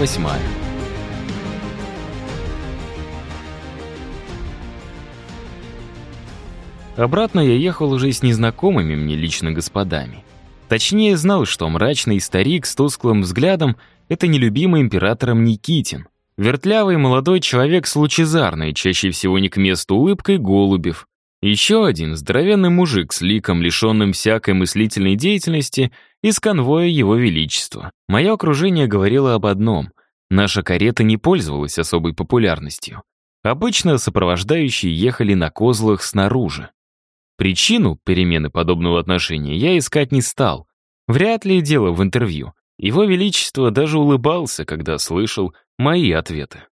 восьмая. Обратно я ехал уже с незнакомыми мне лично господами. Точнее, знал, что мрачный старик с тусклым взглядом — это нелюбимый императором Никитин. Вертлявый молодой человек с лучезарной, чаще всего не к месту улыбкой, Голубев. Еще один здоровенный мужик с ликом, лишенным всякой мыслительной деятельности, из конвоя Его Величества. Мое окружение говорило об одном — наша карета не пользовалась особой популярностью. Обычно сопровождающие ехали на козлах снаружи. Причину перемены подобного отношения я искать не стал. Вряд ли дело в интервью. Его Величество даже улыбался, когда слышал мои ответы.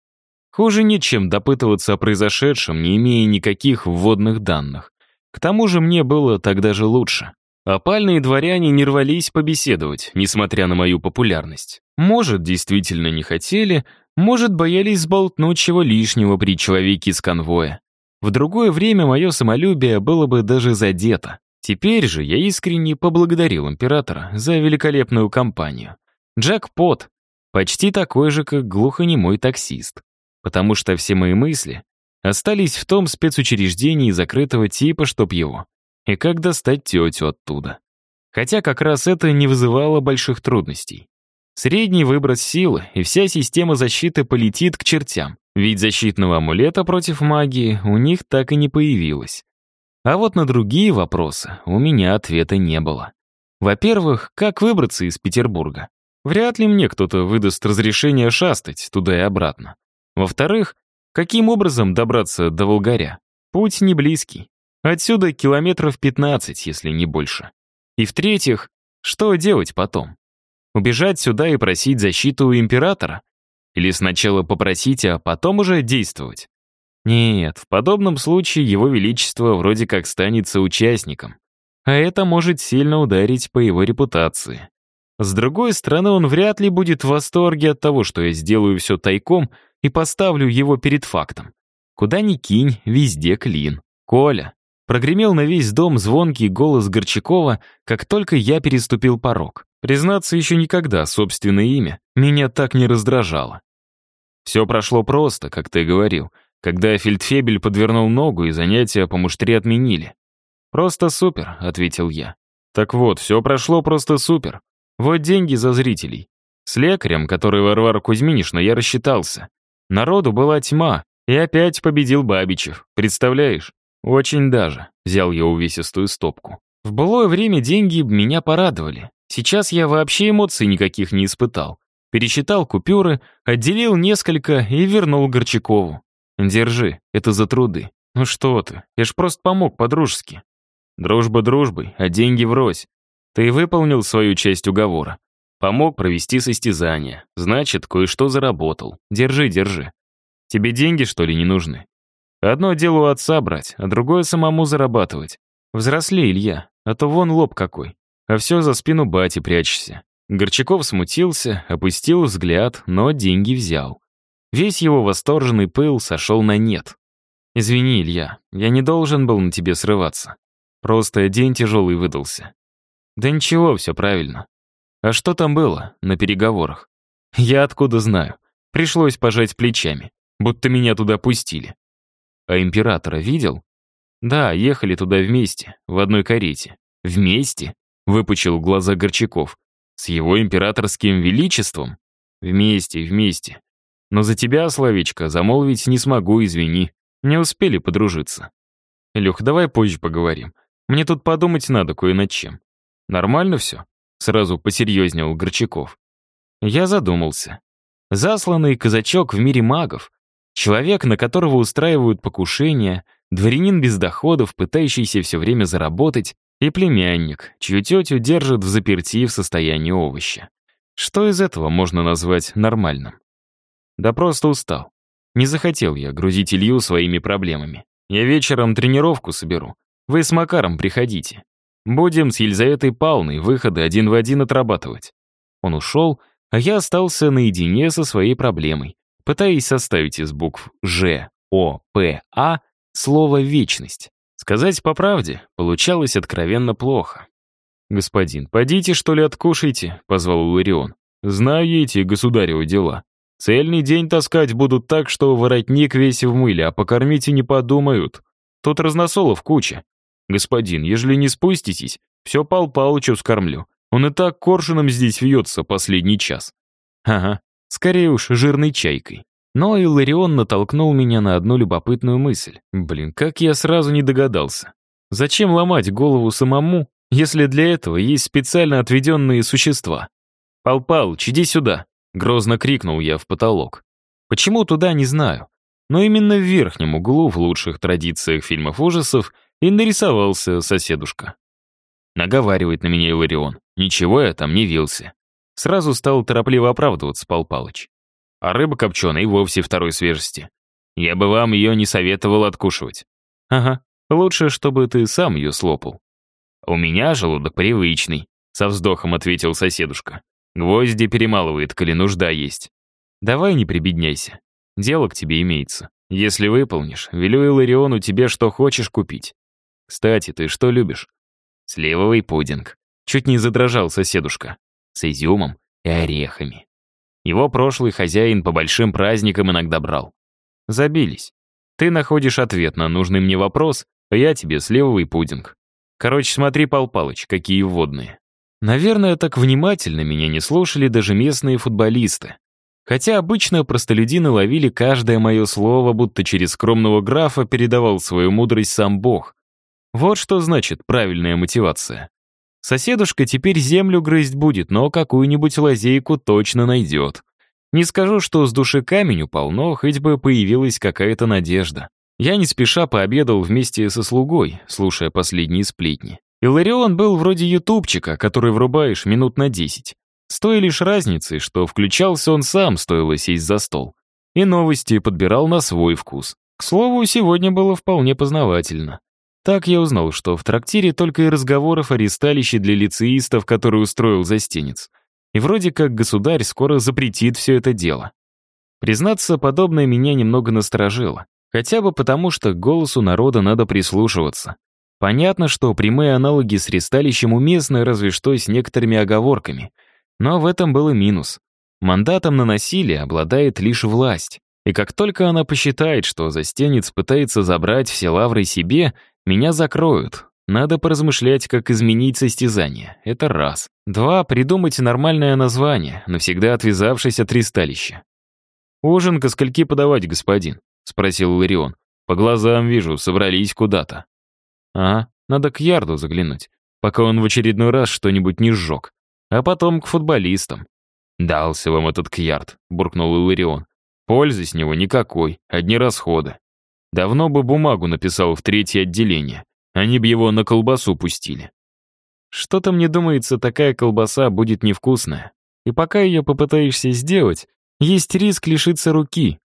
Хуже нет, чем допытываться о произошедшем, не имея никаких вводных данных. К тому же мне было тогда же лучше. Опальные дворяне не рвались побеседовать, несмотря на мою популярность. Может, действительно не хотели, может, боялись сболтнуть чего лишнего при человеке из конвоя. В другое время мое самолюбие было бы даже задето. Теперь же я искренне поблагодарил императора за великолепную компанию. Джекпот. Почти такой же, как глухонемой таксист. Потому что все мои мысли остались в том спецучреждении закрытого типа, чтоб его. И как достать тетю оттуда. Хотя как раз это не вызывало больших трудностей. Средний выброс силы, и вся система защиты полетит к чертям, ведь защитного амулета против магии у них так и не появилось. А вот на другие вопросы у меня ответа не было. Во-первых, как выбраться из Петербурга? Вряд ли мне кто-то выдаст разрешение шастать туда и обратно. Во-вторых, каким образом добраться до Волгаря? Путь не близкий. Отсюда километров 15, если не больше. И в-третьих, что делать потом? Убежать сюда и просить защиту у императора? Или сначала попросить, а потом уже действовать? Нет, в подобном случае его величество вроде как станет соучастником. А это может сильно ударить по его репутации. С другой стороны, он вряд ли будет в восторге от того, что я сделаю все тайком и поставлю его перед фактом. Куда ни кинь, везде клин. Коля. Прогремел на весь дом звонкий голос Горчакова, как только я переступил порог. Признаться, еще никогда собственное имя меня так не раздражало. Все прошло просто, как ты говорил, когда фельдфебель подвернул ногу и занятия по муштре отменили. «Просто супер», — ответил я. «Так вот, все прошло просто супер. Вот деньги за зрителей. С лекарем, который Варвара Кузьминишна, я рассчитался. Народу была тьма, и опять победил Бабичев. Представляешь? Очень даже. Взял я увесистую стопку. В былое время деньги меня порадовали. Сейчас я вообще эмоций никаких не испытал. Пересчитал купюры, отделил несколько и вернул Горчакову. «Держи, это за труды». «Ну что ты, я ж просто помог по-дружески». «Дружба дружбой, а деньги врозь. Ты выполнил свою часть уговора. Помог провести состязание. Значит, кое-что заработал. Держи, держи. Тебе деньги, что ли, не нужны? Одно дело у отца брать, а другое самому зарабатывать. Взрослей, Илья, а то вон лоб какой а все за спину бати прячешься. Горчаков смутился, опустил взгляд, но деньги взял. Весь его восторженный пыл сошел на нет. «Извини, Илья, я не должен был на тебе срываться. Просто день тяжелый выдался». «Да ничего, все правильно. А что там было на переговорах?» «Я откуда знаю. Пришлось пожать плечами, будто меня туда пустили». «А императора видел?» «Да, ехали туда вместе, в одной карете». «Вместе?» Выпучил глаза Горчаков. С его императорским величеством? Вместе, вместе. Но за тебя, Славичка, замолвить не смогу, извини. Не успели подружиться. Илюх, давай позже поговорим. Мне тут подумать надо кое над чем. Нормально все? Сразу посерьезнел Горчаков. Я задумался. Засланный казачок в мире магов, человек, на которого устраивают покушения, дворянин без доходов, пытающийся все время заработать, и племянник, чью тетю держат в заперти в состоянии овоща. Что из этого можно назвать нормальным? Да просто устал. Не захотел я грузить Илью своими проблемами. Я вечером тренировку соберу. Вы с Макаром приходите. Будем с Елизаветой Павловной выходы один в один отрабатывать. Он ушел, а я остался наедине со своей проблемой, пытаясь составить из букв Ж, О, П, А слово «вечность». Сказать по правде, получалось откровенно плохо. «Господин, подите, что ли, откушайте», — позвал Ларион. «Знаю эти государевы дела. Цельный день таскать будут так, что воротник весь в мыле, а покормить и не подумают. Тут разносолов куча. Господин, ежели не спуститесь, все Пал Палычу скормлю. Он и так коршуном здесь вьется последний час. Ага, скорее уж жирной чайкой. Но Иларион натолкнул меня на одну любопытную мысль. Блин, как я сразу не догадался. Зачем ломать голову самому, если для этого есть специально отведенные существа? «Пал Палыч, иди сюда!» — грозно крикнул я в потолок. Почему туда, не знаю. Но именно в верхнем углу, в лучших традициях фильмов ужасов, и нарисовался соседушка. Наговаривает на меня Иларион. Ничего я там не вился. Сразу стал торопливо оправдываться Пал Палыч. А рыба копченая и вовсе второй свежести. Я бы вам ее не советовал откушивать. Ага, лучше, чтобы ты сам ее слопал. У меня желудок привычный, со вздохом ответил соседушка. Гвозди перемалывает, коли нужда есть. Давай не прибедняйся. Дело к тебе имеется. Если выполнишь, велю Илариону тебе что хочешь купить. Кстати, ты что любишь? Сливовый пудинг. Чуть не задрожал соседушка. С изюмом и орехами. Его прошлый хозяин по большим праздникам иногда брал. Забились. Ты находишь ответ на нужный мне вопрос, а я тебе сливовый пудинг. Короче, смотри, Пал Палыч, какие вводные. Наверное, так внимательно меня не слушали даже местные футболисты. Хотя обычно простолюдины ловили каждое мое слово, будто через скромного графа передавал свою мудрость сам Бог. Вот что значит правильная мотивация. Соседушка теперь землю грызть будет, но какую-нибудь лазейку точно найдет. Не скажу, что с души камень упал, но хоть бы появилась какая-то надежда. Я не спеша пообедал вместе со слугой, слушая последние сплетни. Иларион был вроде ютубчика, который врубаешь минут на 10. С той лишь разницей, что включался он сам, стоило сесть за стол. И новости подбирал на свой вкус. К слову, сегодня было вполне познавательно. Так я узнал, что в трактире только и разговоров о ресталище для лицеистов, который устроил застенец. И вроде как государь скоро запретит все это дело. Признаться, подобное меня немного насторожило. Хотя бы потому, что к голосу народа надо прислушиваться. Понятно, что прямые аналоги с ресталищем уместны, разве что с некоторыми оговорками. Но в этом был и минус. Мандатом на насилие обладает лишь власть. И как только она посчитает, что застенец пытается забрать все лавры себе, меня закроют. Надо поразмышлять, как изменить состязание. Это раз. Два, придумать нормальное название, навсегда отвязавшись от ристалища. «Ужин ко скольки подавать, господин?» — спросил Ларион. «По глазам вижу, собрались куда-то». А, надо к Ярду заглянуть, пока он в очередной раз что-нибудь не сжег. А потом к футболистам. «Дался вам этот Кьярд», — буркнул Иларион. «Пользы с него никакой, одни расходы. Давно бы бумагу написал в третье отделение. Они бы его на колбасу пустили». Что-то мне думается, такая колбаса будет невкусная. И пока ее попытаешься сделать, есть риск лишиться руки.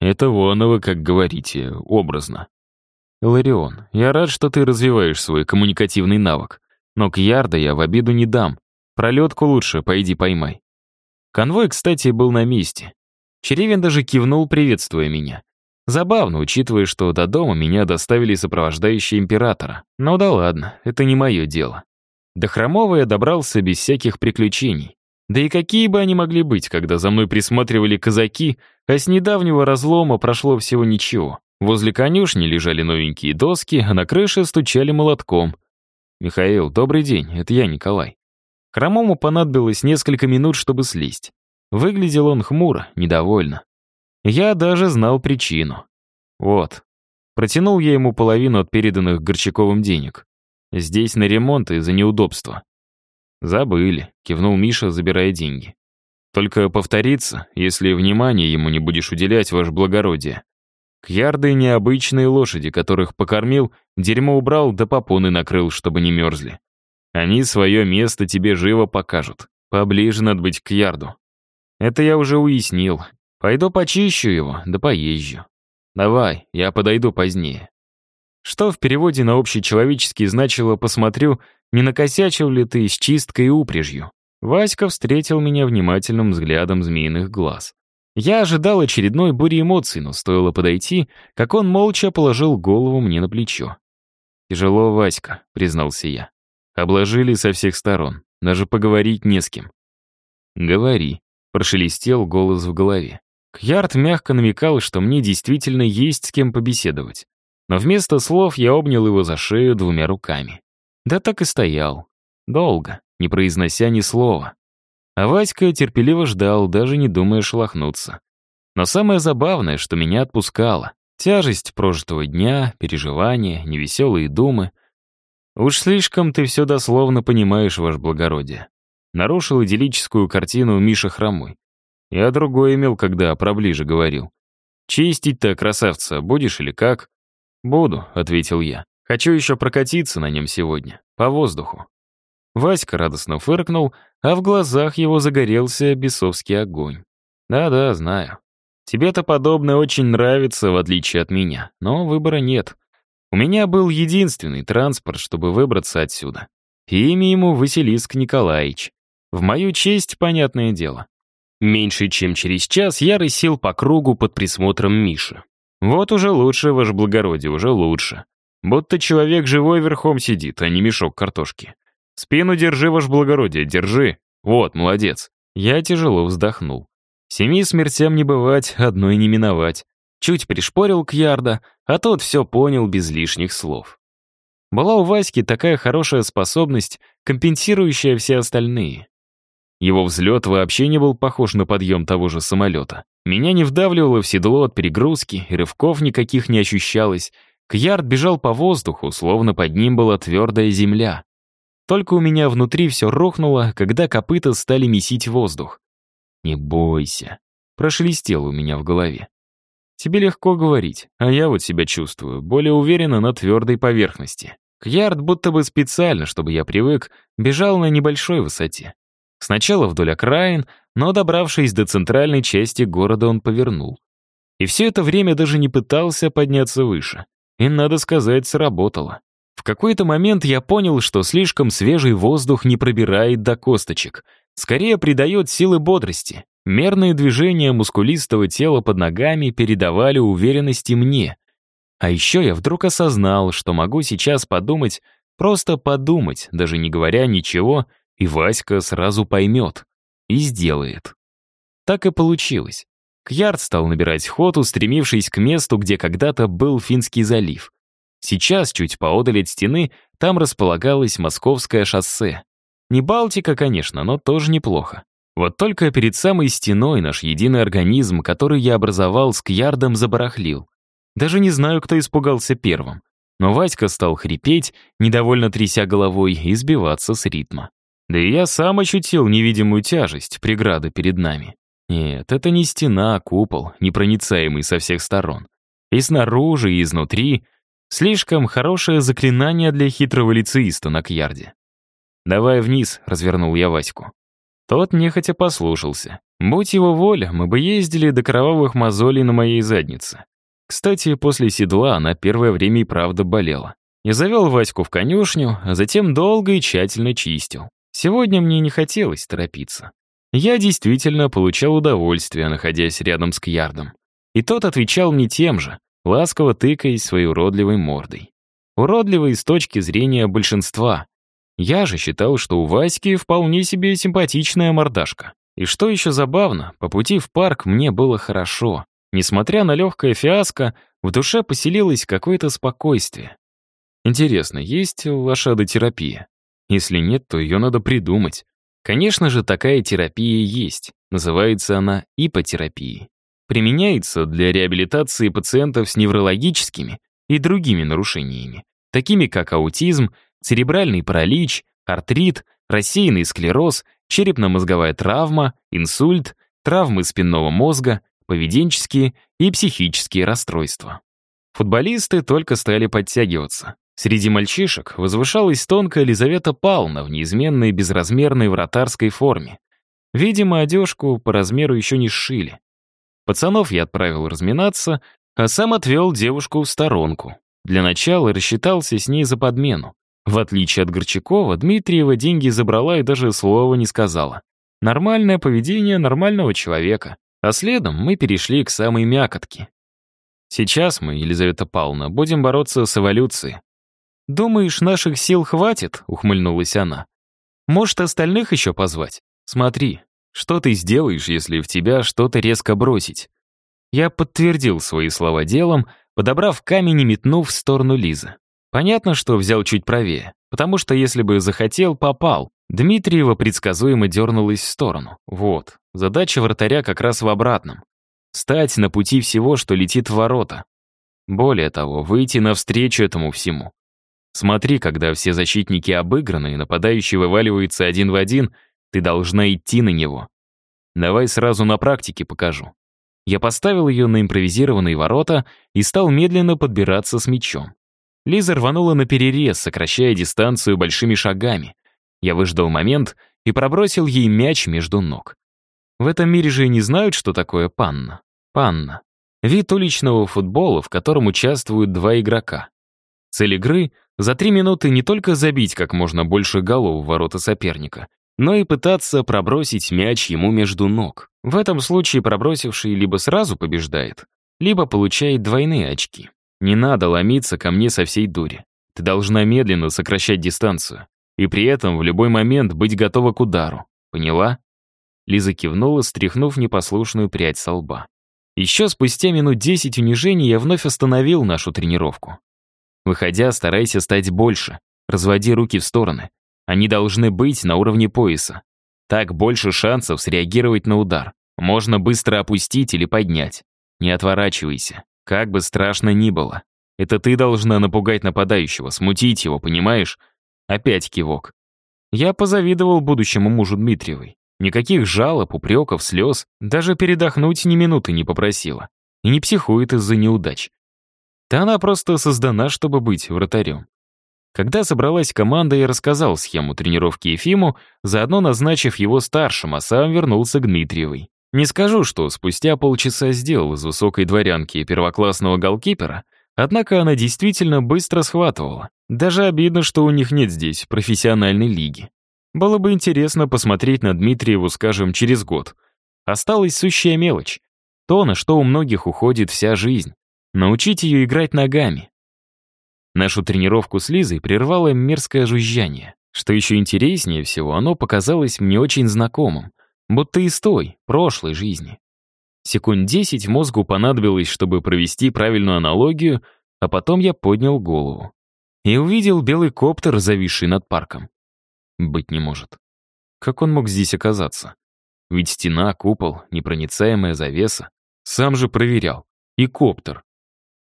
Это вон вы, как говорите, образно. «Ларион, я рад, что ты развиваешь свой коммуникативный навык, но к Ярда я в обиду не дам. Пролетку лучше, пойди поймай». Конвой, кстати, был на месте. Черевин даже кивнул, приветствуя меня. Забавно, учитывая, что до дома меня доставили сопровождающие императора. Но да ладно, это не мое дело. До Хромова я добрался без всяких приключений. Да и какие бы они могли быть, когда за мной присматривали казаки, а с недавнего разлома прошло всего ничего. Возле конюшни лежали новенькие доски, а на крыше стучали молотком. «Михаил, добрый день, это я, Николай». Хромому понадобилось несколько минут, чтобы слезть. Выглядел он хмуро, недовольно. Я даже знал причину. Вот. Протянул я ему половину от переданных Горчаковым денег. Здесь на ремонт из-за неудобства. «Забыли», — кивнул Миша, забирая деньги. «Только повторится, если внимание ему не будешь уделять, ваше благородие. Кьярды — необычные лошади, которых покормил, дерьмо убрал да попоны накрыл, чтобы не мерзли. Они свое место тебе живо покажут. Поближе надо быть к ярду. Это я уже уяснил. Пойду почищу его, да поезжу. Давай, я подойду позднее. Что в переводе на общечеловеческий значило «посмотрю», не накосячил ли ты с чисткой и упряжью. Васька встретил меня внимательным взглядом змеиных глаз. Я ожидал очередной бури эмоций, но стоило подойти, как он молча положил голову мне на плечо. «Тяжело, Васька», — признался я. Обложили со всех сторон, даже поговорить не с кем. «Говори», Прошелестел голос в голове. Кьярд мягко намекал, что мне действительно есть с кем побеседовать. Но вместо слов я обнял его за шею двумя руками. Да так и стоял. Долго, не произнося ни слова. А Васька терпеливо ждал, даже не думая шелохнуться. Но самое забавное, что меня отпускало. Тяжесть прожитого дня, переживания, невеселые думы. Уж слишком ты все дословно понимаешь, ваше благородие. Нарушил идиллическую картину Миша Хромой. Я другое имел, когда поближе говорил. «Чистить-то, красавца, будешь или как?» «Буду», — ответил я. «Хочу еще прокатиться на нем сегодня, по воздуху». Васька радостно фыркнул, а в глазах его загорелся бесовский огонь. «Да-да, знаю. Тебе-то подобное очень нравится, в отличие от меня, но выбора нет. Меня был единственный транспорт, чтобы выбраться отсюда. И имя ему Василиск Николаевич. В мою честь, понятное дело. Меньше чем через час я рысил по кругу под присмотром Миши. Вот уже лучше, ваше благородие, уже лучше. Будто человек живой верхом сидит, а не мешок картошки. Спину держи, ваше благородие, держи. Вот, молодец. Я тяжело вздохнул. Семи смертям не бывать, одной не миновать. Чуть пришпорил к ярда, а тот все понял без лишних слов. Была у Васьки такая хорошая способность, компенсирующая все остальные. Его взлет вообще не был похож на подъем того же самолета. Меня не вдавливало в седло от перегрузки, рывков никаких не ощущалось. Кьярд бежал по воздуху, словно под ним была твердая земля. Только у меня внутри все рухнуло, когда копыта стали месить воздух. «Не бойся», — прошелестело у меня в голове. «Тебе легко говорить, а я вот себя чувствую, более уверенно на твердой поверхности». Кьярд будто бы специально, чтобы я привык, бежал на небольшой высоте. Сначала вдоль окраин, но, добравшись до центральной части города, он повернул. И все это время даже не пытался подняться выше. И, надо сказать, сработало. В какой-то момент я понял, что слишком свежий воздух не пробирает до косточек. Скорее придает силы бодрости. Мерные движения мускулистого тела под ногами передавали уверенности мне. А еще я вдруг осознал, что могу сейчас подумать, просто подумать, даже не говоря ничего, и Васька сразу поймет. И сделает. Так и получилось. Кьярд стал набирать ход, устремившись к месту, где когда-то был Финский залив. Сейчас, чуть поодаль от стены, там располагалось Московское шоссе. Не Балтика, конечно, но тоже неплохо. Вот только перед самой стеной наш единый организм, который я образовал с Кьярдом, забарахлил. Даже не знаю, кто испугался первым. Но Васька стал хрипеть, недовольно тряся головой, и сбиваться с ритма. Да и я сам ощутил невидимую тяжесть преграды перед нами. Нет, это не стена, а купол, непроницаемый со всех сторон. И снаружи, и изнутри. Слишком хорошее заклинание для хитрого лицеиста на Кьярде. «Давай вниз», — развернул я Ваську. Тот нехотя послушался. Будь его воля, мы бы ездили до кровавых мозолей на моей заднице. Кстати, после седла она первое время и правда болела. Я завел Ваську в конюшню, а затем долго и тщательно чистил. Сегодня мне не хотелось торопиться. Я действительно получал удовольствие, находясь рядом с Кьярдом. И тот отвечал мне тем же, ласково тыкаясь своей уродливой мордой. Уродливой с точки зрения большинства. Я же считал, что у Васьки вполне себе симпатичная мордашка. И что еще забавно, по пути в парк мне было хорошо. Несмотря на легкое фиаско, в душе поселилось какое-то спокойствие. Интересно, есть лошадотерапия? Если нет, то ее надо придумать. Конечно же, такая терапия есть. Называется она ипотерапией. Применяется для реабилитации пациентов с неврологическими и другими нарушениями, такими как аутизм, церебральный паралич, артрит, рассеянный склероз, черепно-мозговая травма, инсульт, травмы спинного мозга, поведенческие и психические расстройства. Футболисты только стали подтягиваться. Среди мальчишек возвышалась тонкая Елизавета Павловна в неизменной безразмерной вратарской форме. Видимо, одежку по размеру еще не сшили. Пацанов я отправил разминаться, а сам отвел девушку в сторонку. Для начала рассчитался с ней за подмену. В отличие от Горчакова, Дмитриева деньги забрала и даже слова не сказала. Нормальное поведение нормального человека. А следом мы перешли к самой мякотке. Сейчас мы, Елизавета Павловна, будем бороться с эволюцией. «Думаешь, наших сил хватит?» — ухмыльнулась она. «Может, остальных еще позвать? Смотри, Что ты сделаешь, если в тебя что-то резко бросить? Я подтвердил свои слова делом, подобрав камень и метнув в сторону Лизы. Понятно, что взял чуть правее, потому что если бы захотел, попал. Дмитриева предсказуемо дернулась в сторону. Вот, задача вратаря как раз в обратном. Стать на пути всего, что летит в ворота. Более того, выйти навстречу этому всему. Смотри, когда все защитники обыграны и нападающий вываливается один в один, ты должна идти на него. Давай сразу на практике покажу. Я поставил ее на импровизированные ворота и стал медленно подбираться с мячом. Лиза рванула на перерез, сокращая дистанцию большими шагами. Я выждал момент и пробросил ей мяч между ног. В этом мире же и не знают, что такое панна. Панна. Вид уличного футбола, в котором участвуют два игрока. Цель игры — за три минуты не только забить как можно больше голов в ворота соперника, но и пытаться пробросить мяч ему между ног. В этом случае пробросивший либо сразу побеждает, либо получает двойные очки. Не надо ломиться ко мне со всей дури. Ты должна медленно сокращать дистанцию. И при этом в любой момент быть готова к удару. Поняла?» Лиза кивнула, стряхнув непослушную прядь со лба. Еще спустя минут десять унижений я вновь остановил нашу тренировку. Выходя, старайся стать больше. Разводи руки в стороны. Они должны быть на уровне пояса. Так больше шансов среагировать на удар. Можно быстро опустить или поднять. Не отворачивайся. Как бы страшно ни было. Это ты должна напугать нападающего, смутить его, понимаешь? Опять кивок. Я позавидовал будущему мужу Дмитриевой. Никаких жалоб, упреков, слез, даже передохнуть ни минуты не попросила. И не психует из-за неудач. Да она просто создана, чтобы быть вратарем. Когда собралась команда, я рассказал схему тренировки Ефиму, заодно назначив его старшим, а сам вернулся к Дмитриевой. Не скажу, что спустя полчаса сделал из высокой дворянки первоклассного голкипера, однако она действительно быстро схватывала. Даже обидно, что у них нет здесь профессиональной лиги. Было бы интересно посмотреть на Дмитриеву, скажем, через год. Осталась сущая мелочь. То, на что у многих уходит вся жизнь. Научить ее играть ногами. Нашу тренировку с Лизой прервало мерзкое жужжание. Что еще интереснее всего, оно показалось мне очень знакомым будто из той, прошлой жизни. Секунд десять мозгу понадобилось, чтобы провести правильную аналогию, а потом я поднял голову. И увидел белый коптер, зависший над парком. Быть не может. Как он мог здесь оказаться? Ведь стена, купол, непроницаемая завеса. Сам же проверял. И коптер.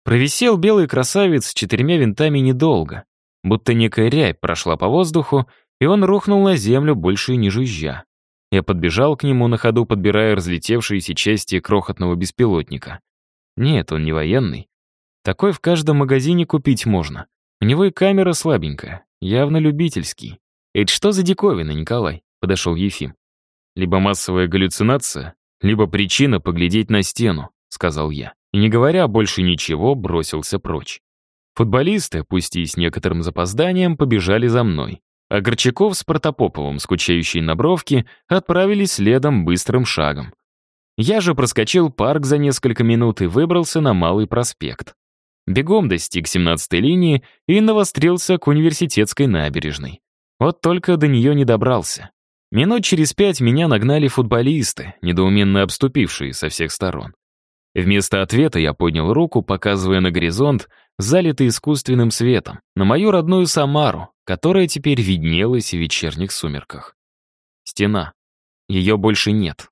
Провисел белый красавец с четырьмя винтами недолго. Будто некая рябь прошла по воздуху, и он рухнул на землю, больше не жужжа. Я подбежал к нему на ходу, подбирая разлетевшиеся части крохотного беспилотника. Нет, он не военный. Такой в каждом магазине купить можно. У него и камера слабенькая, явно любительский. «Это что за диковина, Николай?» — подошел Ефим. «Либо массовая галлюцинация, либо причина поглядеть на стену», — сказал я. И не говоря больше ничего, бросился прочь. Футболисты, пусть и с некоторым запозданием, побежали за мной а Горчаков с Протопоповым, скучающие на бровке, отправились следом быстрым шагом. Я же проскочил парк за несколько минут и выбрался на Малый проспект. Бегом достиг 17-й линии и навострился к университетской набережной. Вот только до нее не добрался. Минут через пять меня нагнали футболисты, недоуменно обступившие со всех сторон. Вместо ответа я поднял руку, показывая на горизонт, залитый искусственным светом, на мою родную Самару, которая теперь виднелась в вечерних сумерках. Стена. Ее больше нет.